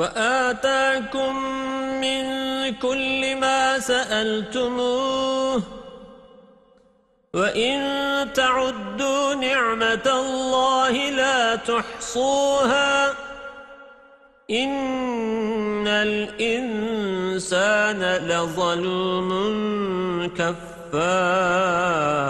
وآتاكم من كل ما سألتموه وإن تعدوا نعمة الله لا تحصوها إن الإنسان لظلوم كفار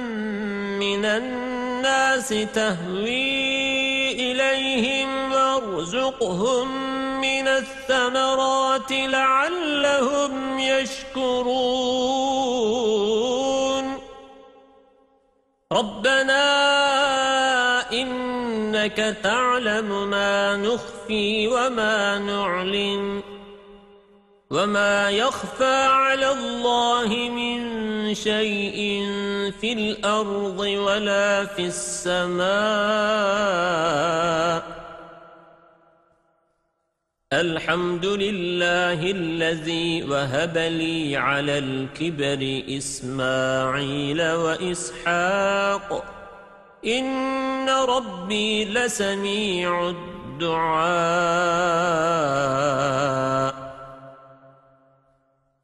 الناس تهوي إليهم وارزقهم من الثمرات لعلهم يشكرون. ربنا إنك تعلم ما نخفي وما نعلن وما يخفى على الله من شيء في الأرض ولا في السماء. الحمد لله الذي وهب لي على الكبر إسماعيل وإسحاق. إن ربي لسميع الدعاء.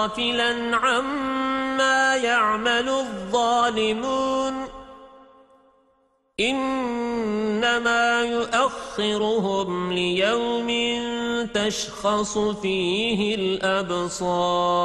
غافلا عما يعمل الظالمون إنما يؤخرهم ليوم تشخص فيه الأبصار